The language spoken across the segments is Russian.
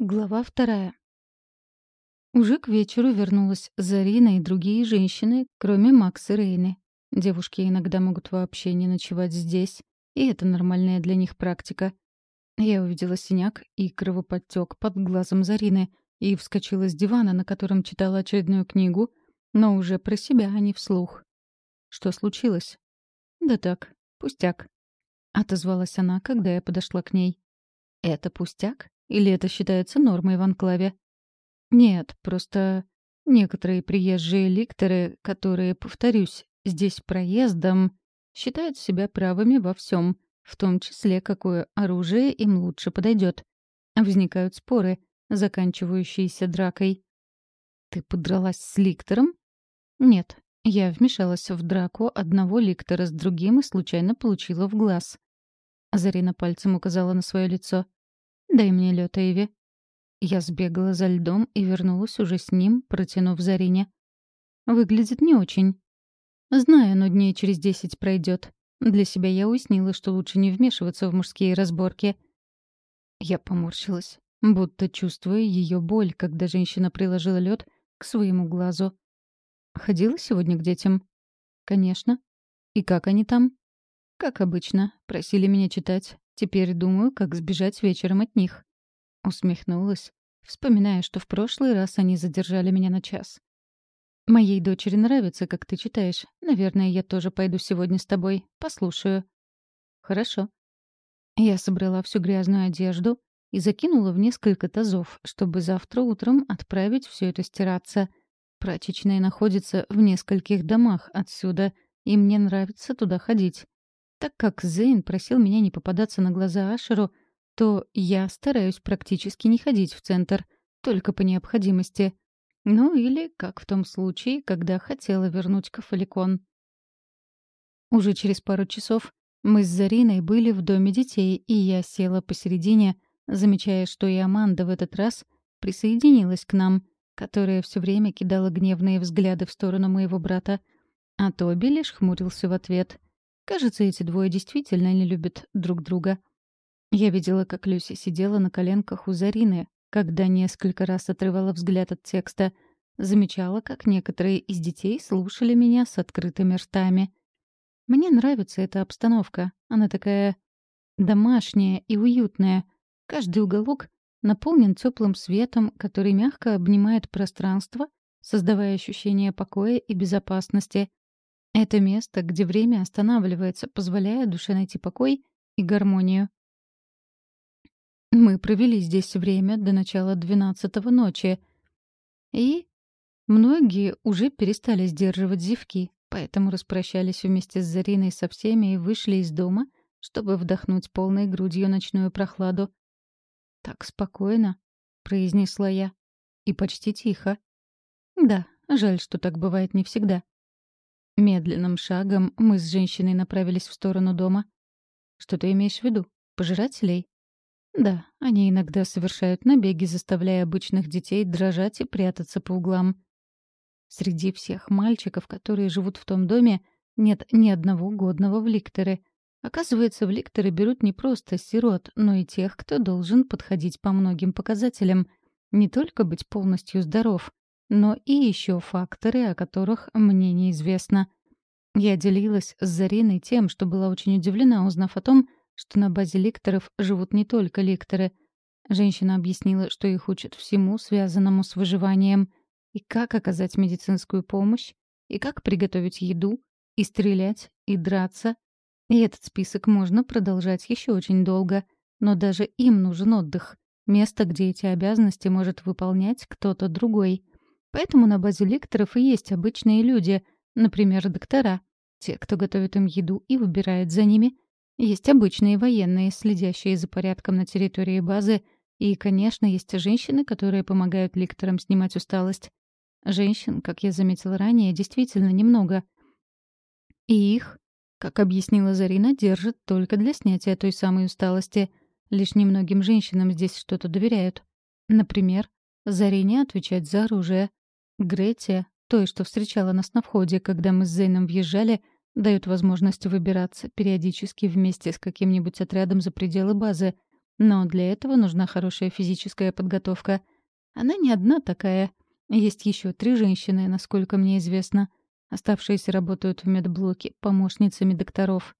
Глава вторая. Уже к вечеру вернулась Зарина и другие женщины, кроме Макса и Рейны. Девушки иногда могут вообще не ночевать здесь, и это нормальная для них практика. Я увидела синяк и кровоподтек под глазом Зарины и вскочила с дивана, на котором читала очередную книгу, но уже про себя, а не вслух. Что случилось? Да так, пустяк. Отозвалась она, когда я подошла к ней. Это пустяк? Или это считается нормой в анклаве? Нет, просто некоторые приезжие ликторы, которые, повторюсь, здесь проездом, считают себя правыми во всем, в том числе, какое оружие им лучше подойдет. Возникают споры, заканчивающиеся дракой. «Ты подралась с ликтором?» «Нет, я вмешалась в драку одного ликтора с другим и случайно получила в глаз». Зарина пальцем указала на свое лицо. «Дай мне лед, Эйви». Я сбегала за льдом и вернулась уже с ним, протянув Зарине. «Выглядит не очень». «Знаю, но дней через десять пройдет. Для себя я уяснила, что лучше не вмешиваться в мужские разборки». Я поморщилась, будто чувствуя ее боль, когда женщина приложила лед к своему глазу. «Ходила сегодня к детям?» «Конечно. И как они там?» «Как обычно. Просили меня читать. Теперь думаю, как сбежать вечером от них. Усмехнулась, вспоминая, что в прошлый раз они задержали меня на час. «Моей дочери нравится, как ты читаешь. Наверное, я тоже пойду сегодня с тобой. Послушаю». «Хорошо». Я собрала всю грязную одежду и закинула в несколько тазов, чтобы завтра утром отправить все это стираться. Прачечная находится в нескольких домах отсюда, и мне нравится туда ходить. Так как Зейн просил меня не попадаться на глаза Ашеру, то я стараюсь практически не ходить в центр, только по необходимости. Ну или, как в том случае, когда хотела вернуть Кафаликон. Уже через пару часов мы с Зариной были в доме детей, и я села посередине, замечая, что и Аманда в этот раз присоединилась к нам, которая все время кидала гневные взгляды в сторону моего брата, а Тоби лишь хмурился в ответ. Кажется, эти двое действительно не любят друг друга. Я видела, как Люси сидела на коленках у Зарины, когда несколько раз отрывала взгляд от текста, замечала, как некоторые из детей слушали меня с открытыми ртами. Мне нравится эта обстановка. Она такая домашняя и уютная. Каждый уголок наполнен теплым светом, который мягко обнимает пространство, создавая ощущение покоя и безопасности — это место, где время останавливается, позволяя душе найти покой и гармонию. Мы провели здесь время до начала двенадцатого ночи. И многие уже перестали сдерживать зевки, поэтому распрощались вместе с Зариной со всеми и вышли из дома, чтобы вдохнуть полной грудью ночную прохладу. «Так спокойно», — произнесла я. И почти тихо. «Да, жаль, что так бывает не всегда». Медленным шагом мы с женщиной направились в сторону дома. Что ты имеешь в виду? Пожирателей? Да, они иногда совершают набеги, заставляя обычных детей дрожать и прятаться по углам. Среди всех мальчиков, которые живут в том доме, нет ни одного годного в ликторы. Оказывается, в ликторы берут не просто сирот, но и тех, кто должен подходить по многим показателям. Не только быть полностью здоров, но и еще факторы, о которых мне неизвестно. Я делилась с Зариной тем, что была очень удивлена, узнав о том, что на базе ликторов живут не только ликторы. Женщина объяснила, что их учат всему, связанному с выживанием, и как оказать медицинскую помощь, и как приготовить еду, и стрелять, и драться. И этот список можно продолжать еще очень долго, но даже им нужен отдых, место, где эти обязанности может выполнять кто-то другой — Поэтому на базе лекторов и есть обычные люди, например, доктора, те, кто готовит им еду и выбирает за ними. Есть обычные военные, следящие за порядком на территории базы, и, конечно, есть женщины, которые помогают лекторам снимать усталость. Женщин, как я заметила ранее, действительно немного. И их, как объяснила Зарина, держат только для снятия той самой усталости. Лишь немногим женщинам здесь что-то доверяют. Например, Зарине отвечать за оружие, Грете, той, что встречала нас на входе, когда мы с Зейном въезжали, дают возможность выбираться периодически вместе с каким-нибудь отрядом за пределы базы, Но для этого нужна хорошая физическая подготовка. Она не одна такая. Есть еще три женщины, насколько мне известно. Оставшиеся работают в медблоке помощницами докторов.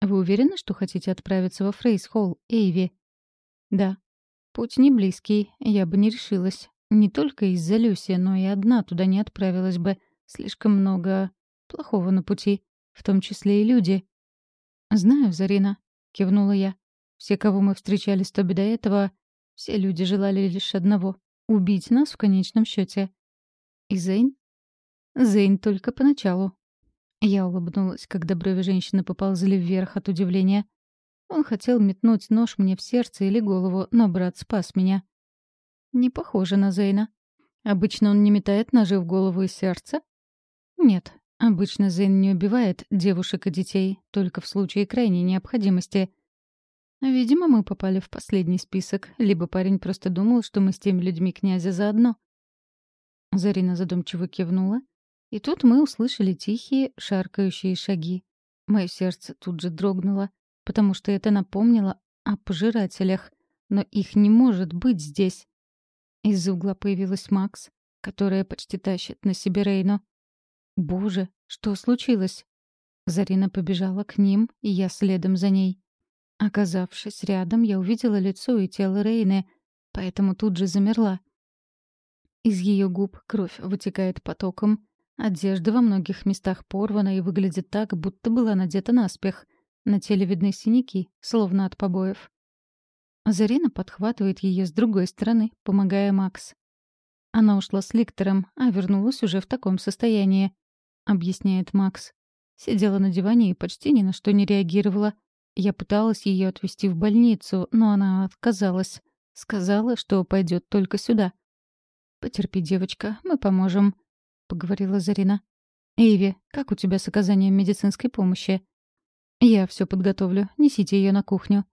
«Вы уверены, что хотите отправиться во Фрейс-Холл, Эйви?» «Да. Путь не близкий, я бы не решилась. Не только из-за Люси, но и одна туда не отправилась бы. Слишком много плохого на пути, в том числе и люди». «Знаю, Зарина», — кивнула я. «Все, кого мы встречали с Тоби до этого, все люди желали лишь одного — убить нас в конечном счете. И Зейн? Зейн только поначалу. Я улыбнулась, когда брови женщины поползли вверх от удивления. Он хотел метнуть нож мне в сердце или голову, но брат спас меня. Не похоже на Зейна. Обычно он не метает ножи в голову и сердце? Нет, обычно Зейн не убивает девушек и детей, только в случае крайней необходимости. Видимо, мы попали в последний список, либо парень просто думал, что мы с теми людьми князя заодно. Зарина задумчиво кивнула, и тут мы услышали тихие, шаркающие шаги. Мое сердце тут же дрогнуло, потому что это напомнило о пожирателях, но их не может быть здесь. Из угла появилась Макс, которая почти тащит на себе Рейну. «Боже, что случилось?» Зарина побежала к ним, и я следом за ней. Оказавшись рядом, я увидела лицо и тело Рейны, поэтому тут же замерла. Из ее губ кровь вытекает потоком, Одежда во многих местах порвана и выглядит так, будто была надета наспех. На теле видны синяки, словно от побоев. Зарина подхватывает ее с другой стороны, помогая Макс. Она ушла с Ликтором, а вернулась уже в таком состоянии, — объясняет Макс. Сидела на диване и почти ни на что не реагировала. Я пыталась ее отвезти в больницу, но она отказалась. Сказала, что пойдет только сюда. «Потерпи, девочка, мы поможем», — поговорила Зарина. «Эйви, как у тебя с оказанием медицинской помощи?» «Я все подготовлю. Несите ее на кухню».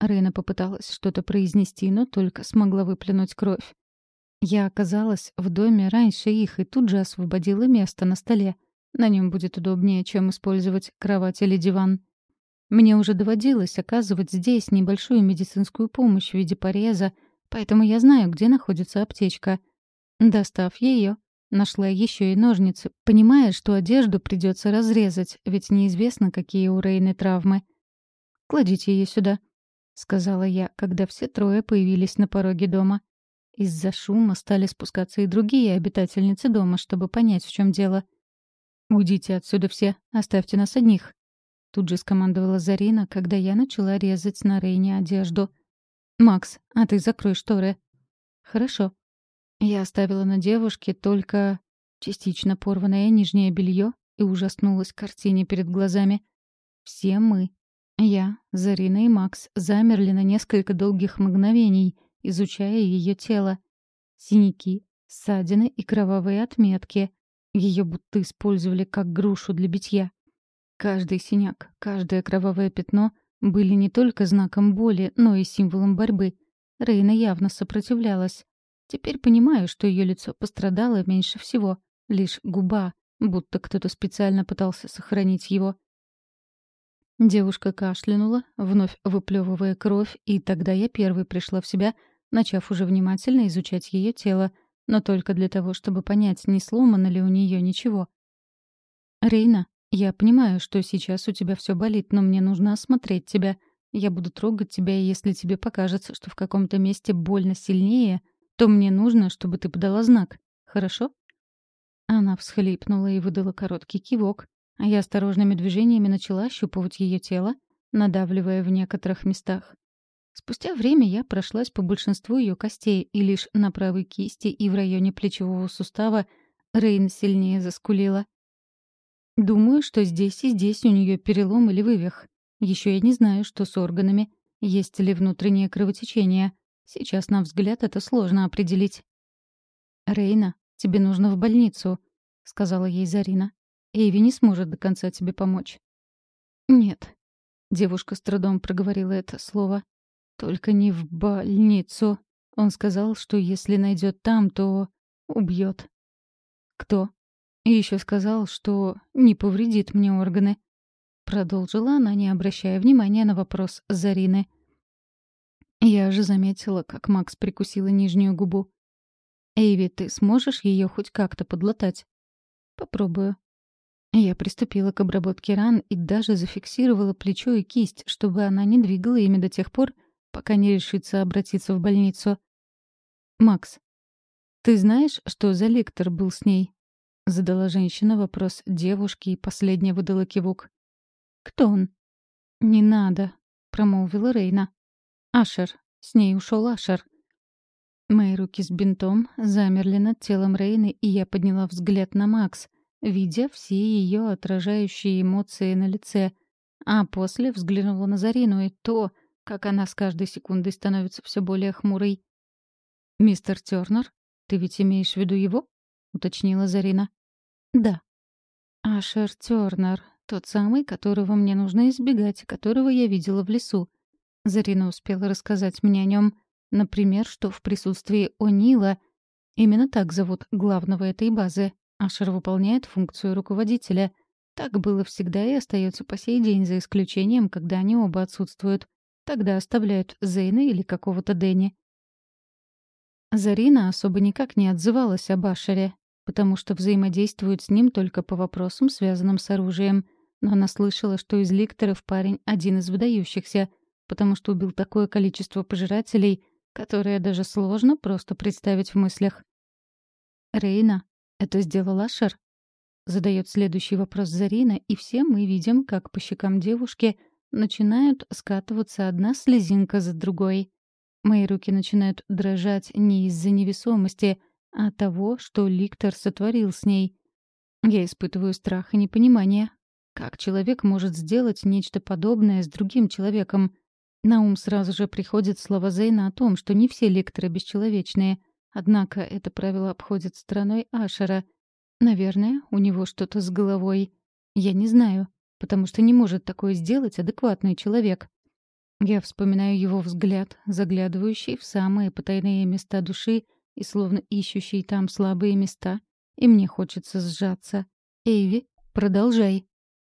Рейна попыталась что-то произнести, но только смогла выплюнуть кровь. Я оказалась в доме раньше их и тут же освободила место на столе. На нем будет удобнее, чем использовать кровать или диван. Мне уже доводилось оказывать здесь небольшую медицинскую помощь в виде пореза, поэтому я знаю, где находится аптечка. Достав ее, Нашла еще и ножницы, понимая, что одежду придется разрезать, ведь неизвестно, какие у Рейны травмы. «Кладите ее сюда», — сказала я, когда все трое появились на пороге дома. Из-за шума стали спускаться и другие обитательницы дома, чтобы понять, в чем дело. «Уйдите отсюда все, оставьте нас одних», — тут же скомандовала Зарина, когда я начала резать на Рейне одежду. «Макс, а ты закрой шторы». «Хорошо», я оставила на девушке только частично порванное нижнее белье и ужаснулась картине перед глазами. Все мы, я, Зарина и Макс, замерли на несколько долгих мгновений, изучая ее тело. Синяки, ссадины и кровавые отметки. Ее будто использовали как грушу для битья. Каждый синяк, каждое кровавое пятно были не только знаком боли, но и символом борьбы. Рейна явно сопротивлялась. Теперь понимаю, что ее лицо пострадало меньше всего. Лишь губа, будто кто-то специально пытался сохранить его. Девушка кашлянула, вновь выплевывая кровь, и тогда я первой пришла в себя, начав уже внимательно изучать ее тело, но только для того, чтобы понять, не сломано ли у нее ничего. «Рейна, я понимаю, что сейчас у тебя все болит, но мне нужно осмотреть тебя. Я буду трогать тебя, и если тебе покажется, что в каком-то месте больно сильнее, то мне нужно, чтобы ты подала знак. Хорошо?» Она всхлипнула и выдала короткий кивок, а я осторожными движениями начала ощупывать ее тело, надавливая в некоторых местах. Спустя время я прошлась по большинству ее костей, и лишь на правой кисти и в районе плечевого сустава Рейн сильнее заскулила. Думаю, что здесь и здесь у нее перелом или вывих. Еще я не знаю, что с органами, есть ли внутреннее кровотечение. Сейчас, на взгляд, это сложно определить. «Рейна, тебе нужно в больницу», — сказала ей Зарина. «Эйви не сможет до конца тебе помочь». «Нет», — девушка с трудом проговорила это слово. «Только не в больницу». Он сказал, что если найдет там, то убьет. «Кто?» И еще сказал, что не повредит мне органы. Продолжила она, не обращая внимания на вопрос Зарины. Я же заметила, как Макс прикусила нижнюю губу. «Эйви, ты сможешь ее хоть как-то подлатать?» «Попробую». Я приступила к обработке ран и даже зафиксировала плечо и кисть, чтобы она не двигала ими до тех пор, пока не решится обратиться в больницу. «Макс, ты знаешь, что за лектор был с ней?» — задала женщина вопрос девушке и последняя выдала кивок. «Кто он?» «Не надо», — промолвила Рейна. «Ашер. С ней ушел Ашер». Мои руки с бинтом замерли над телом Рейны, и я подняла взгляд на Макс, видя все ее отражающие эмоции на лице, а после взглянула на Зарину и то, как она с каждой секундой становится все более хмурой. «Мистер Тернер, ты ведь имеешь в виду его?» — уточнила Зарина. «Да». «Ашер Тернер, тот самый, которого мне нужно избегать, которого я видела в лесу. Зарина успела рассказать мне о нем, например, что в присутствии О'Нила именно так зовут главного этой базы. Ашер выполняет функцию руководителя. Так было всегда и остается по сей день, за исключением, когда они оба отсутствуют. Тогда оставляют Зейна или какого-то Дэнни. Зарина особо никак не отзывалась об Ашере, потому что взаимодействует с ним только по вопросам, связанным с оружием — но она слышала, что из ликторов парень один из выдающихся, потому что убил такое количество пожирателей, которое даже сложно просто представить в мыслях. «Рейна, это сделал Ашер?» Задает следующий вопрос Зарина, и все мы видим, как по щекам девушки начинают скатываться одна слезинка за другой. Мои руки начинают дрожать не из-за невесомости, а того, что Ликтор сотворил с ней. Я испытываю страх и непонимание, как человек может сделать нечто подобное с другим человеком? На ум сразу же приходит слово Зейна о том, что не все лекторы бесчеловечные. Однако это правило обходит стороной Ашера. Наверное, у него что-то с головой. Я не знаю, потому что не может такое сделать адекватный человек. Я вспоминаю его взгляд, заглядывающий в самые потайные места души и словно ищущий там слабые места, и мне хочется сжаться. «Эйви, продолжай».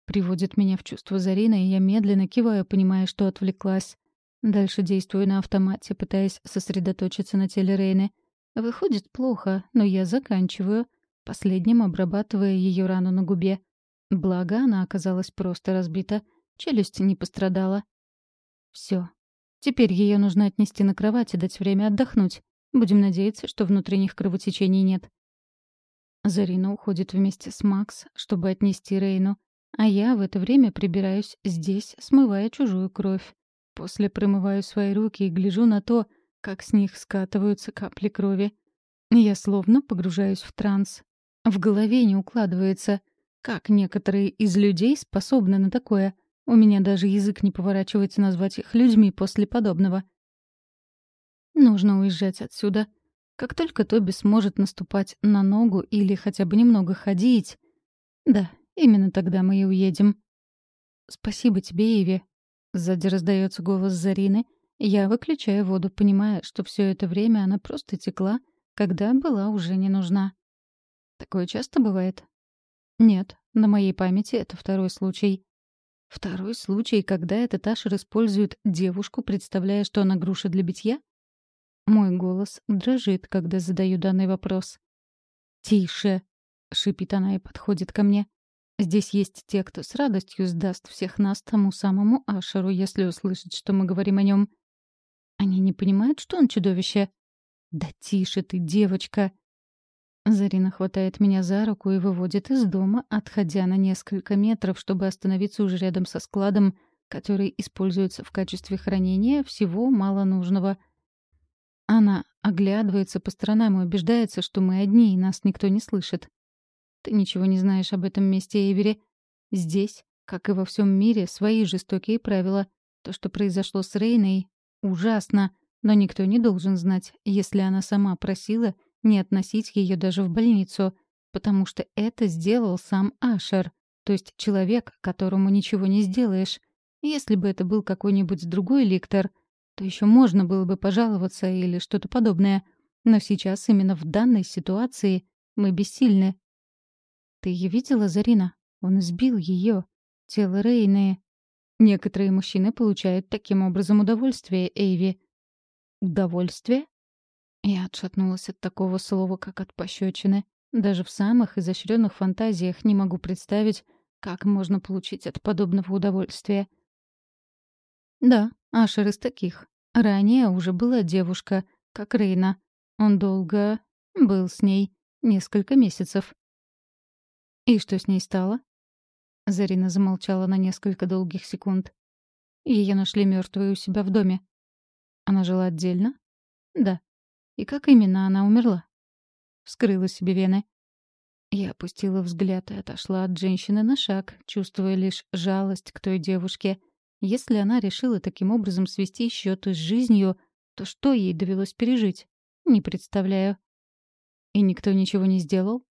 Приводит меня в чувство Зарина, и я медленно киваю, понимая, что отвлеклась. Дальше действую на автомате, пытаясь сосредоточиться на теле Рейны. Выходит плохо, но я заканчиваю, последним обрабатывая ее рану на губе. Благо, она оказалась просто разбита, челюсть не пострадала. Все. Теперь ее нужно отнести на кровать и дать время отдохнуть. Будем надеяться, что внутренних кровотечений нет. Зарина уходит вместе с Макс, чтобы отнести Рейну. А я в это время прибираюсь здесь, смывая чужую кровь. После промываю свои руки и гляжу на то, как с них скатываются капли крови. Я словно погружаюсь в транс. В голове не укладывается, как некоторые из людей способны на такое. У меня даже язык не поворачивается назвать их людьми после подобного. Нужно уезжать отсюда. Как только Тоби сможет наступать на ногу или хотя бы немного ходить... Да, Именно тогда мы и уедем. Спасибо тебе, Иви. Сзади раздается голос Зарины. Я выключаю воду, понимая, что все это время она просто текла, когда была уже не нужна. Такое часто бывает? Нет, на моей памяти это второй случай. Второй случай, когда этот Ашер использует девушку, представляя, что она груша для битья? Мой голос дрожит, когда задаю данный вопрос. «Тише!» — шипит она и подходит ко мне. Здесь есть те, кто с радостью сдаст всех нас тому самому Ашеру, если услышит, что мы говорим о нем. Они не понимают, что он чудовище. Да тише ты, девочка. Зарина хватает меня за руку и выводит из дома, отходя на несколько метров, чтобы остановиться уже рядом со складом, который используется в качестве хранения всего мало нужного. Она оглядывается по сторонам и убеждается, что мы одни, и нас никто не слышит. Ты ничего не знаешь об этом месте, Эйвери. Здесь, как и во всем мире, свои жестокие правила. То, что произошло с Рейной, ужасно, но никто не должен знать, если она сама просила не относить ее даже в больницу, потому что это сделал сам Ашер, то есть человек, которому ничего не сделаешь. Если бы это был какой-нибудь другой ликтор, то еще можно было бы пожаловаться или что-то подобное. Но сейчас именно в данной ситуации мы бессильны. Ты ее видела, Зарина? Он избил ее. Тело Рейны. Некоторые мужчины получают таким образом удовольствие, Эйви. Удовольствие? Я отшатнулась от такого слова, как от пощечины. Даже в самых изощренных фантазиях не могу представить, как можно получить от подобного удовольствия. Да, Ашер из таких. Ранее уже была девушка, как Рейна. Он долго был с ней, несколько месяцев. И что с ней стало? Зарина замолчала на несколько долгих секунд. Ее нашли мертвой у себя в доме. Она жила отдельно? Да. И как именно она умерла? Вскрыла себе вены. Я опустила взгляд и отошла от женщины на шаг, чувствуя лишь жалость к той девушке. Если она решила таким образом свести счеты с жизнью, то что ей довелось пережить? Не представляю. И никто ничего не сделал?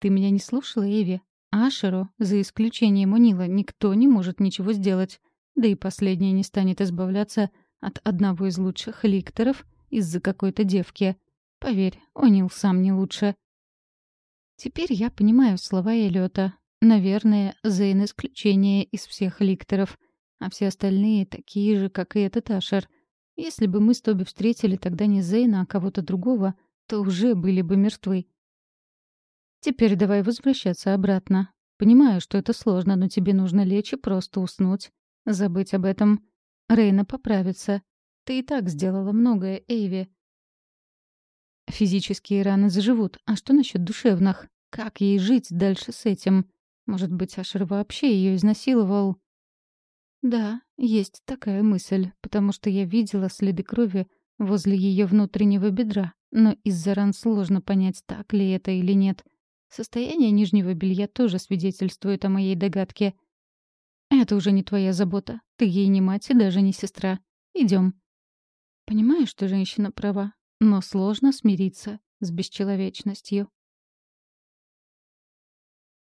Ты меня не слушала, Эви? Ашеру, за исключением Унила, никто не может ничего сделать. Да и последняя не станет избавляться от одного из лучших ликторов из-за какой-то девки. Поверь, Унил сам не лучше. Теперь я понимаю слова Эллиота. Наверное, Зейн исключение из всех ликторов, а все остальные такие же, как и этот Ашер. Если бы мы с Тоби встретили тогда не Зейна, а кого-то другого, то уже были бы мертвы. Теперь давай возвращаться обратно. Понимаю, что это сложно, но тебе нужно лечь и просто уснуть. Забыть об этом. Рейна поправится. Ты и так сделала многое, Эйви. Физические раны заживут. А что насчет душевных? Как ей жить дальше с этим? Может быть, Ашер вообще ее изнасиловал? Да, есть такая мысль, потому что я видела следы крови возле ее внутреннего бедра, но из-за ран сложно понять, так ли это или нет. Состояние нижнего белья тоже свидетельствует о моей догадке. Это уже не твоя забота. Ты ей не мать и даже не сестра. Идем. Понимаю, что женщина права, но сложно смириться с бесчеловечностью.